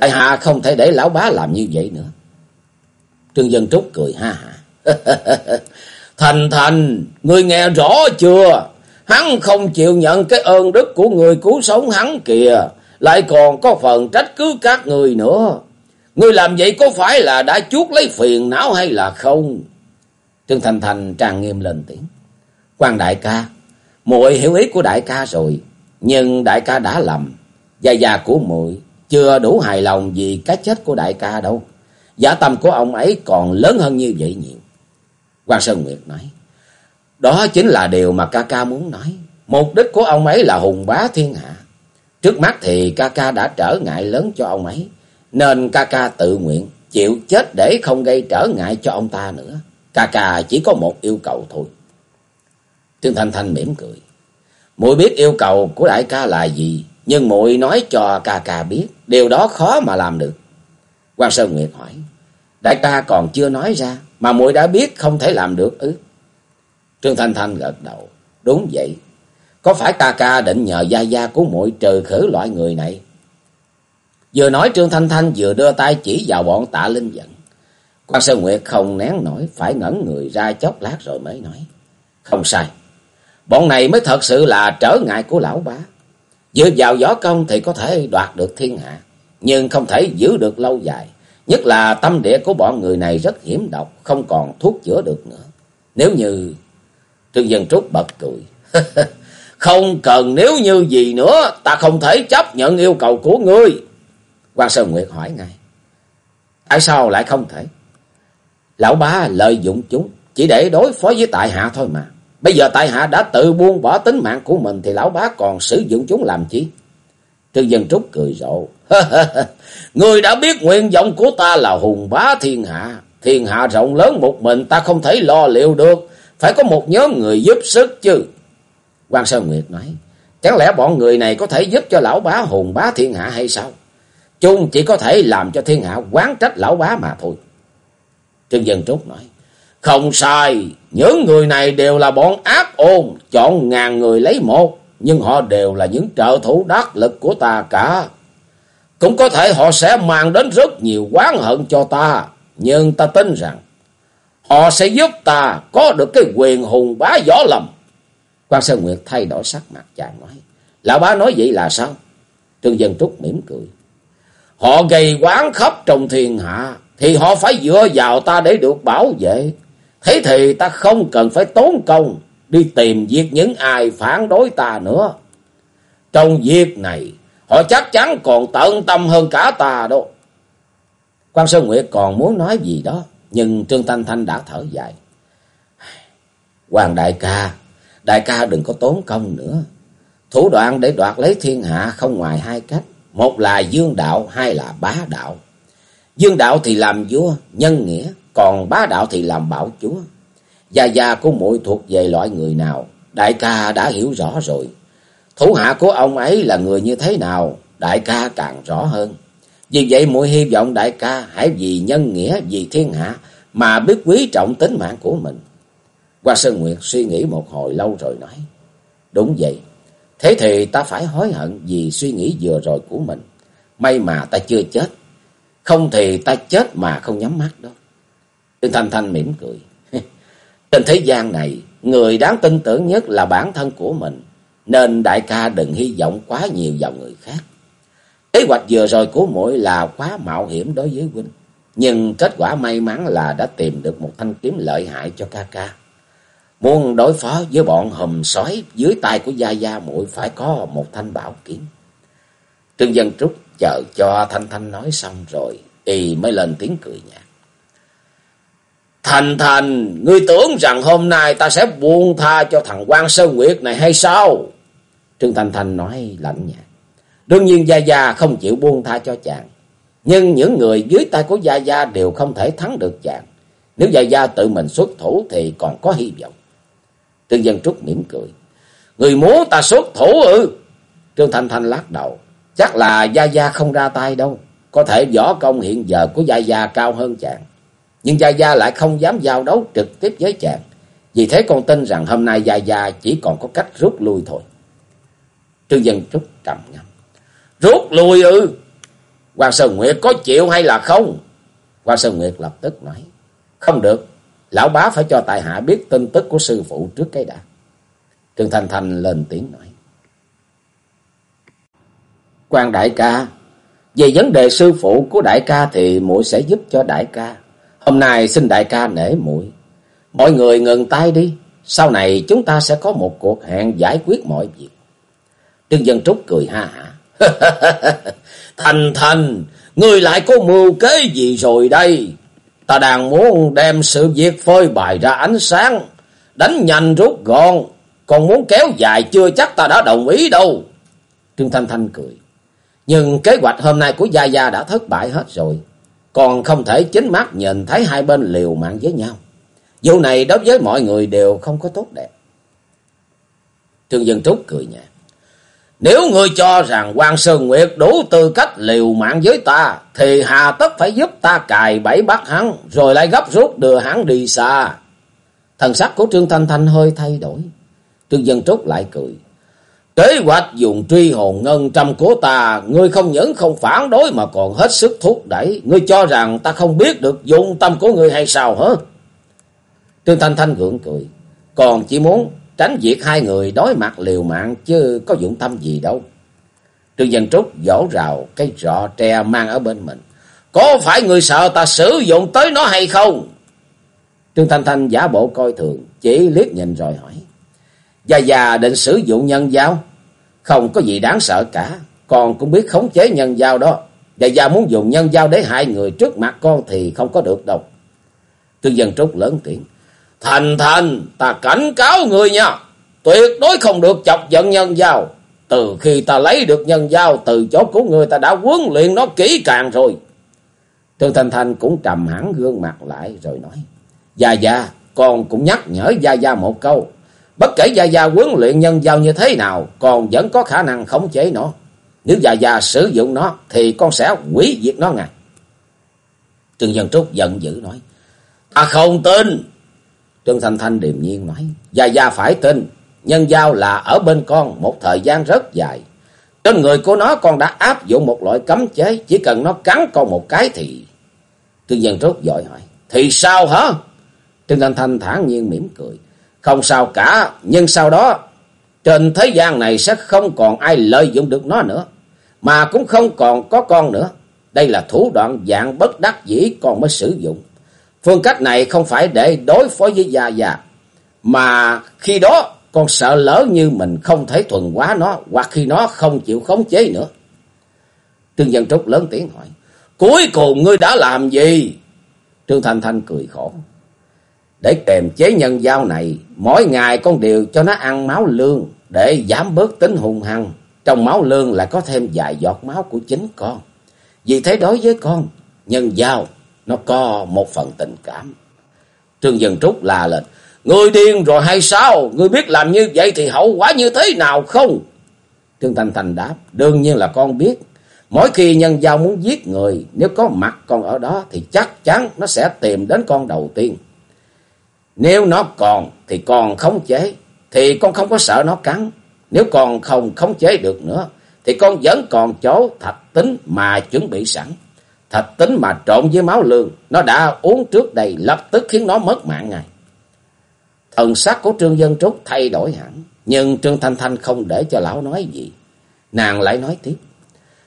Ây hà không thể để lão bá làm như vậy nữa. Trương Dân Trúc cười ha ha. thành thành, ngươi nghe rõ chưa? Hắn không chịu nhận cái ơn đức của người cứu sống hắn kìa. Lại còn có phần trách cứ các người nữa. Ngươi làm vậy có phải là đã chuốt lấy phiền não hay là không? Trương Thành Thành tràn nghiêm lên tiếng. quan đại ca, muội hiểu ý của đại ca rồi. Nhưng đại ca đã lầm. Gia già của muội chưa đủ hài lòng vì cái chết của đại ca đâu. Giả tâm của ông ấy còn lớn hơn như vậy nhiều. Quan Sơn Nguyệt nói. Đó chính là điều mà ca ca muốn nói. Mục đích của ông ấy là hùng bá thiên hạ. Trước mắt thì ca ca đã trở ngại lớn cho ông ấy. Nên ca ca tự nguyện chịu chết để không gây trở ngại cho ông ta nữa. Ca ca chỉ có một yêu cầu thôi. Trương Thanh Thanh mỉm cười. Muội biết yêu cầu của đại ca là gì, nhưng muội nói cho ca ca biết, điều đó khó mà làm được. Quan Sơn Nguyệt hỏi, đại ca còn chưa nói ra, mà muội đã biết không thể làm được ư? Trương Thanh Thanh gật đầu, đúng vậy. Có phải ca ca định nhờ gia gia của muội trừ khử loại người này? Vừa nói Trương Thanh Thanh vừa đưa tay chỉ vào bọn tạ linh giận. Quan Sơn Nguyệt không nén nổi, phải ngẩn người ra chốc lát rồi mới nói. Không sai. Bọn này mới thật sự là trở ngại của lão bá. Dựa vào võ công thì có thể đoạt được thiên hạ. Nhưng không thể giữ được lâu dài. Nhất là tâm địa của bọn người này rất hiểm độc, không còn thuốc chữa được nữa. Nếu như... Trương Dân Trúc bật cười. không cần nếu như gì nữa, ta không thể chấp nhận yêu cầu của ngươi. Quan Sơn Nguyệt hỏi ngay. Tại sao lại không thể? Lão bá lợi dụng chúng, chỉ để đối phó với tại hạ thôi mà. Bây giờ tại hạ đã tự buông bỏ tính mạng của mình thì lão bá còn sử dụng chúng làm chi? Trương Dân Trúc cười rộ. Người đã biết nguyện vọng của ta là hùng bá thiên hạ. Thiên hạ rộng lớn một mình, ta không thể lo liệu được. Phải có một nhóm người giúp sức chứ. quan Sơn Nguyệt nói. Chẳng lẽ bọn người này có thể giúp cho lão bá hùng bá thiên hạ hay sao? Chung chỉ có thể làm cho thiên hạ quán trách lão bá mà thôi. Trương Dân Trúc nói. Không sai, những người này đều là bọn ác ôn, chọn ngàn người lấy một, nhưng họ đều là những trợ thủ đắc lực của ta cả. Cũng có thể họ sẽ mang đến rất nhiều oán hận cho ta, nhưng ta tin rằng họ sẽ giúp ta có được cái quyền hùng bá võ lầm. Quan Sơn Nguyệt thay đổi sắc mặt chàng nói, lão bá nói vậy là sao? Trương Dân Trúc mỉm cười. Họ gây quán khắp trong thiên hạ, thì họ phải dựa vào ta để được bảo vệ. Thế thì ta không cần phải tốn công đi tìm giết những ai phản đối ta nữa. Trong việc này, họ chắc chắn còn tận tâm hơn cả ta đâu. Quan Sơn Nguyệt còn muốn nói gì đó, nhưng Trương Thanh Thanh đã thở dài. Hoàng đại ca, đại ca đừng có tốn công nữa. Thủ đoạn để đoạt lấy thiên hạ không ngoài hai cách. Một là dương đạo, hai là bá đạo. Dương đạo thì làm vua, nhân nghĩa, còn bá đạo thì làm bảo chúa. Gia gia của muội thuộc về loại người nào, đại ca đã hiểu rõ rồi. Thủ hạ của ông ấy là người như thế nào, đại ca càng rõ hơn. Vì vậy muội hy vọng đại ca hãy vì nhân nghĩa, vì thiên hạ mà biết quý trọng tính mạng của mình. Hoa Sơn Nguyệt suy nghĩ một hồi lâu rồi nói. Đúng vậy, thế thì ta phải hối hận vì suy nghĩ vừa rồi của mình. May mà ta chưa chết, không thì ta chết mà không nhắm mắt đâu. Trương Thanh Thanh mỉm cười. Trên thế gian này, người đáng tin tưởng nhất là bản thân của mình. Nên đại ca đừng hy vọng quá nhiều vào người khác. Kế hoạch vừa rồi của muội là quá mạo hiểm đối với huynh. Nhưng kết quả may mắn là đã tìm được một thanh kiếm lợi hại cho ca ca. Muốn đối phó với bọn hùm sói dưới tay của Gia Gia muội phải có một thanh bảo kiếm. Trương Dân Trúc chờ cho Thanh Thanh nói xong rồi, y mới lên tiếng cười nhạt. Thành Thành, ngươi tưởng rằng hôm nay ta sẽ buông tha cho thằng quan Sơn Nguyệt này hay sao? Trương Thanh Thanh nói lạnh nhạt. Đương nhiên Gia Gia không chịu buông tha cho chàng. Nhưng những người dưới tay của Gia Gia đều không thể thắng được chàng. Nếu Gia Gia tự mình xuất thủ thì còn có hy vọng. Trương Dân Trúc mỉm cười. Người muốn ta xuất thủ ư? Trương Thanh Thanh lắc đầu. Chắc là Gia Gia không ra tay đâu. Có thể võ công hiện giờ của Gia Gia cao hơn chàng. Nhưng Gia Gia lại không dám giao đấu trực tiếp với chàng. Vì thế con tin rằng hôm nay Gia Gia chỉ còn có cách rút lui thôi. Trương Dân Trúc trầm ngâm. Rút lui ư? Hoàng Sơn Nguyệt có chịu hay là không? Hoàng Sơn Nguyệt lập tức nói. Không được. Lão bá phải cho tại hạ biết tin tức của sư phụ trước cái đã. Trương Thanh Thanh lên tiếng nói. quan đại ca, về vấn đề sư phụ của đại ca thì muội sẽ giúp cho đại ca. Hôm nay xin đại ca nể muội. Mọi người ngừng tay đi, sau này chúng ta sẽ có một cuộc hẹn giải quyết mọi việc. Trương Dân Trúc cười ha hả. thành thành, ngươi lại có mưu kế gì rồi đây? Ta đang muốn đem sự việc phơi bày ra ánh sáng, đánh nhanh rút gọn, còn muốn kéo dài chưa chắc ta đã đồng ý đâu. Trương Thanh Thanh cười. Nhưng kế hoạch hôm nay của Gia Gia đã thất bại hết rồi. Còn không thể chính mắt nhìn thấy hai bên liều mạng với nhau. Vụ này đối với mọi người đều không có tốt đẹp. Trương Dân Trúc cười nhạt. Nếu ngươi cho rằng quan Sơn Nguyệt đủ tư cách liều mạng với ta, thì hà tất phải giúp ta cài bẫy bắt hắn, rồi lại gấp rút đưa hắn đi xa. Thần sắc của Trương Thanh Thanh hơi thay đổi. Trương Dân Trúc lại cười. Kế hoạch dùng truy hồn ngân trăm của ta, ngươi không những không phản đối mà còn hết sức thúc đẩy. Ngươi cho rằng ta không biết được dụng tâm của ngươi hay sao hả? Trương Thanh Thanh gượng cười. Còn chỉ muốn tránh việc hai người đối mặt liều mạng chứ có dụng tâm gì đâu. Trương Dân Trúc vỗ rào cái rọ tre mang ở bên mình. Có phải người sợ ta sử dụng tới nó hay không? Trương Thanh Thanh giả bộ coi thường, chỉ liếc nhìn rồi hỏi. già già định sử dụng nhân giao? Không có gì đáng sợ cả, con cũng biết khống chế nhân dao đó. Và Gia muốn dùng nhân dao để hại người trước mặt con thì không có được đâu. Tương Dân Trúc lớn tiếng. Thành Thành, ta cảnh cáo người nha. Tuyệt đối không được chọc giận nhân dao. Từ khi ta lấy được nhân dao từ chỗ của người ta đã huấn luyện nó kỹ càng rồi. Trương Thanh Thanh cũng trầm hẳn gương mặt lại rồi nói. Gia Gia, con cũng nhắc nhở Gia Gia một câu. Bất kể Gia Gia huấn luyện nhân giao như thế nào, con vẫn có khả năng khống chế nó. Nếu Gia Gia sử dụng nó, thì con sẽ hủy diệt nó ngay. Trương Dân Trúc giận dữ nói. Ta không tin. Trương Thanh Thanh điềm nhiên nói. Gia Gia phải tin. Nhân giao là ở bên con một thời gian rất dài. Trên người của nó con đã áp dụng một loại cấm chế. Chỉ cần nó cắn con một cái thì... Trương Dân Trúc dội hỏi. Thì sao hả? Trương Thanh Thanh thản nhiên mỉm cười. Không sao cả, nhưng sau đó trên thế gian này sẽ không còn ai lợi dụng được nó nữa. Mà cũng không còn có con nữa. Đây là thủ đoạn dạng bất đắc dĩ còn mới sử dụng. Phương cách này không phải để đối phó với già già Mà khi đó con sợ lỡ như mình không thể thuần hóa nó. Hoặc khi nó không chịu khống chế nữa. Trương Dân Trúc lớn tiếng hỏi. Cuối cùng ngươi đã làm gì? Trương Thanh Thanh cười khổ. Để kềm chế nhân giao này, mỗi ngày con đều cho nó ăn máu lương để giảm bớt tính hung hăng. Trong máu lương lại có thêm vài giọt máu của chính con. Vì thế đối với con, nhân giao nó có một phần tình cảm. Trương Dân Trúc là lên. Ngươi điên rồi hay sao? Ngươi biết làm như vậy thì hậu quả như thế nào không? Trương Thanh Thành đáp. Đương nhiên là con biết. Mỗi khi nhân giao muốn giết người, nếu có mặt con ở đó thì chắc chắn nó sẽ tìm đến con đầu tiên. Nếu nó còn thì còn khống chế, thì con không có sợ nó cắn. Nếu con không khống chế được nữa, thì con vẫn còn chỗ thạch tính mà chuẩn bị sẵn. Thạch tính mà trộn với máu lương, nó đã uống trước đây lập tức khiến nó mất mạng ngay. Thần sắc của Trương Dân Trúc thay đổi hẳn, nhưng Trương Thanh Thanh không để cho lão nói gì. Nàng lại nói tiếp.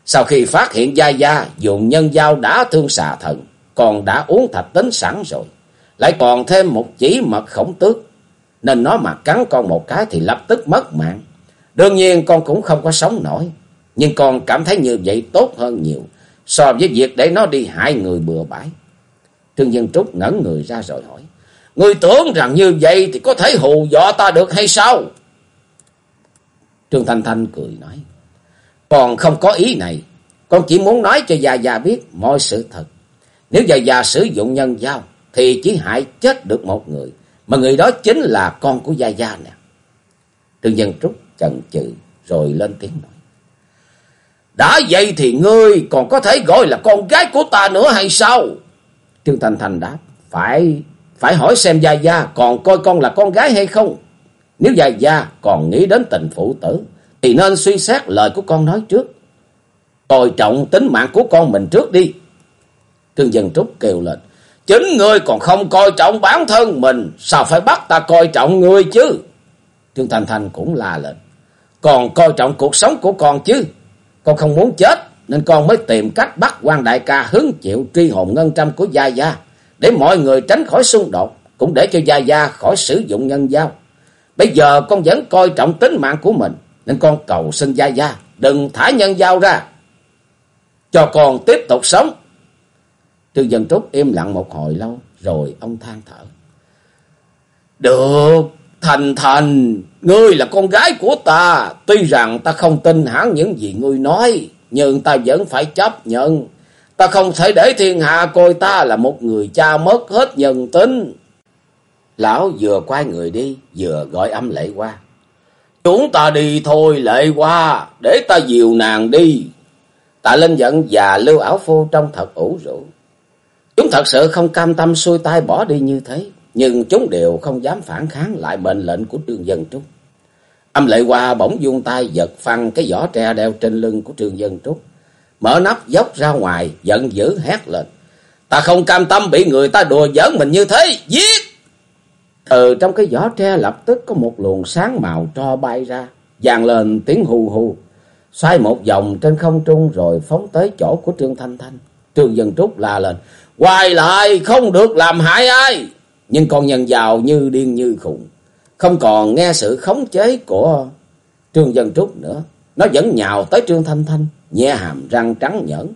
Sau khi phát hiện Gia Gia dùng nhân dao đã thương xà thần, còn đã uống thạch tính sẵn rồi, lại còn thêm một chỉ mật khổng tước, nên nó mà cắn con một cái thì lập tức mất mạng. Đương nhiên con cũng không có sống nổi, nhưng con cảm thấy như vậy tốt hơn nhiều so với việc để nó đi hại người bừa bãi. Trương Dân Trúc ngẩn người ra rồi hỏi, Người tưởng rằng như vậy thì có thể hù dọa ta được hay sao? Trương Thanh Thanh cười nói, Còn không có ý này, con chỉ muốn nói cho già già biết mọi sự thật. Nếu già già sử dụng nhân giao, thì chỉ hại chết được một người, mà người đó chính là con của Gia Gia nè. Trương Dân Trúc chần chừ rồi lên tiếng nói. Đã vậy thì ngươi còn có thể gọi là con gái của ta nữa hay sao? Trương Thành Thành đáp, phải phải hỏi xem Gia Gia còn coi con là con gái hay không. Nếu Gia Gia còn nghĩ đến tình phụ tử, thì nên suy xét lời của con nói trước. Coi trọng tính mạng của con mình trước đi. Trương Dân Trúc kêu lên, Chính ngươi còn không coi trọng bản thân mình, sao phải bắt ta coi trọng ngươi chứ? Trương Thành Thành cũng la lên. Còn coi trọng cuộc sống của con chứ. Con không muốn chết, nên con mới tìm cách bắt quan đại ca hứng chịu truy hồn ngân trăm của Gia Gia. Để mọi người tránh khỏi xung đột, cũng để cho Gia Gia khỏi sử dụng nhân giao. Bây giờ con vẫn coi trọng tính mạng của mình, nên con cầu xin Gia Gia, đừng thả nhân giao ra. Cho con tiếp tục sống. Trương Dân Trúc im lặng một hồi lâu, rồi ông than thở. Được, Thành Thành, ngươi là con gái của ta. Tuy rằng ta không tin hẳn những gì ngươi nói, nhưng ta vẫn phải chấp nhận. Ta không thể để thiên hạ coi ta là một người cha mất hết nhân tính. Lão vừa quay người đi, vừa gọi âm lệ qua. Chúng ta đi thôi lệ qua, để ta dìu nàng đi. Tạ Linh giận và lưu ảo phu trong thật ủ rũ. Chúng thật sự không cam tâm xuôi tay bỏ đi như thế, nhưng chúng đều không dám phản kháng lại mệnh lệnh của Trương Dân Trúc. Âm lệ qua bỗng vung tay giật phăng cái vỏ tre đeo trên lưng của Trương Dân Trúc. Mở nắp dốc ra ngoài, giận dữ hét lên. Ta không cam tâm bị người ta đùa giỡn mình như thế, giết! Từ trong cái vỏ tre lập tức có một luồng sáng màu tro bay ra, vang lên tiếng hù hù, xoay một vòng trên không trung rồi phóng tới chỗ của Trương Thanh Thanh. Trương Dân Trúc la lên. Hoài lại không được làm hại ai. Nhưng con nhân giàu như điên như khùng. Không còn nghe sự khống chế của Trương Dân Trúc nữa. Nó vẫn nhào tới Trương Thanh Thanh. Nhe hàm răng trắng nhẫn.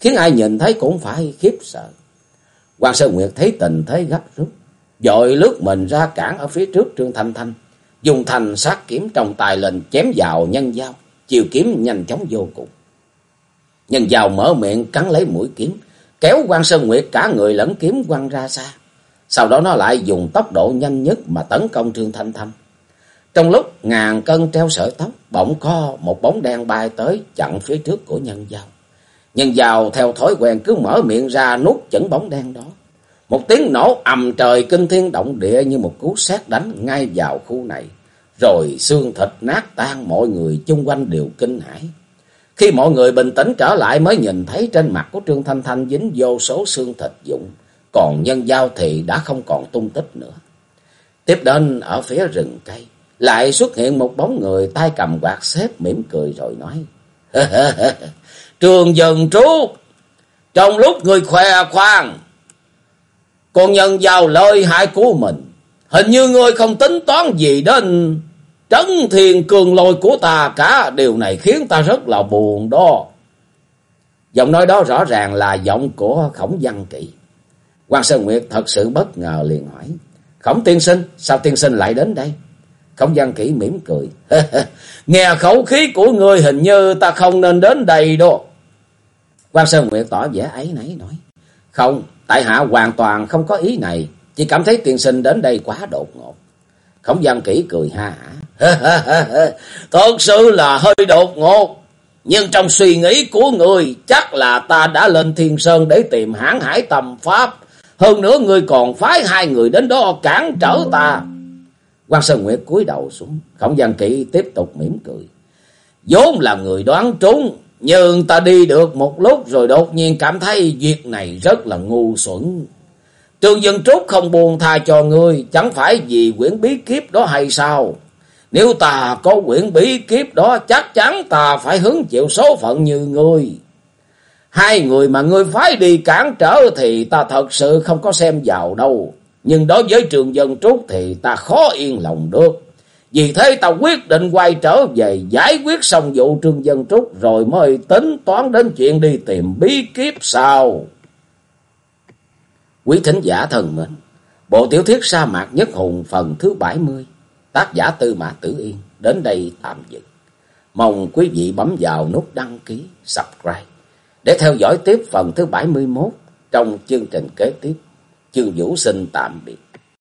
Khiến ai nhìn thấy cũng phải khiếp sợ. Hoàng Sơn Nguyệt thấy tình thế gấp rút. Dội lướt mình ra cản ở phía trước Trương Thanh Thanh. Dùng thành sát kiếm trong tài lên chém vào nhân dao. Chiều kiếm nhanh chóng vô cùng. Nhân dao mở miệng cắn lấy mũi kiếm. Kéo quan Sơn Nguyệt cả người lẫn kiếm quăng ra xa. Sau đó nó lại dùng tốc độ nhanh nhất mà tấn công Trương Thanh Thanh. Trong lúc ngàn cân treo sợi tóc, bỗng có một bóng đen bay tới chặn phía trước của nhân dao. Nhân dao theo thói quen cứ mở miệng ra nuốt chửng bóng đen đó. Một tiếng nổ ầm trời kinh thiên động địa như một cú sét đánh ngay vào khu này. Rồi xương thịt nát tan mọi người chung quanh đều kinh hãi. Khi mọi người bình tĩnh trở lại mới nhìn thấy trên mặt của Trương Thanh Thanh dính vô số xương thịt dụng. Còn nhân giao thì đã không còn tung tích nữa. Tiếp đến, ở phía rừng cây. Lại xuất hiện một bóng người tay cầm quạt xếp mỉm cười rồi nói. Trường dần trú. Trong lúc người khoe khoang. Còn nhân giao lời hại của mình. Hình như người không tính toán gì đến trấn thiền cường lôi của ta cả. Điều này khiến ta rất là buồn đó. Giọng nói đó rõ ràng là giọng của khổng văn kỵ. Quan Sơn Nguyệt thật sự bất ngờ liền hỏi. Khổng tiên sinh, sao tiên sinh lại đến đây? Khổng văn kỵ mỉm cười. Nghe khẩu khí của người hình như ta không nên đến đây đâu Quan Sơn Nguyệt tỏ vẻ ấy nấy nói. Không, tại hạ hoàn toàn không có ý này. Chỉ cảm thấy tiên sinh đến đây quá đột ngột. Khổng văn kỹ cười ha hả. Thật sự là hơi đột ngột. Nhưng trong suy nghĩ của người chắc là ta đã lên thiên sơn để tìm hãng hải tầm pháp. Hơn nữa người còn phái hai người đến đó cản trở ta. quan Sơn Nguyệt cúi đầu xuống. Khổng Giang kỵ tiếp tục mỉm cười. vốn là người đoán trúng. Nhưng ta đi được một lúc rồi đột nhiên cảm thấy việc này rất là ngu xuẩn. Trương Dân Trúc không buồn tha cho ngươi, chẳng phải vì quyển bí kiếp đó hay sao? Nếu ta có quyển bí kiếp đó, chắc chắn ta phải hứng chịu số phận như ngươi. Hai người mà ngươi phái đi cản trở thì ta thật sự không có xem vào đâu. Nhưng đối với Trường Dân Trúc thì ta khó yên lòng được. Vì thế ta quyết định quay trở về giải quyết xong vụ Trương Dân Trúc rồi mới tính toán đến chuyện đi tìm bí kiếp sau Quý thính giả thần mình, bộ tiểu thuyết sa mạc nhất hùng phần thứ 70, tác giả Tư Mã Tử Yên đến đây tạm dừng. Mong quý vị bấm vào nút đăng ký, subscribe để theo dõi tiếp phần thứ 71 trong chương trình kế tiếp. Chương Vũ xin tạm biệt.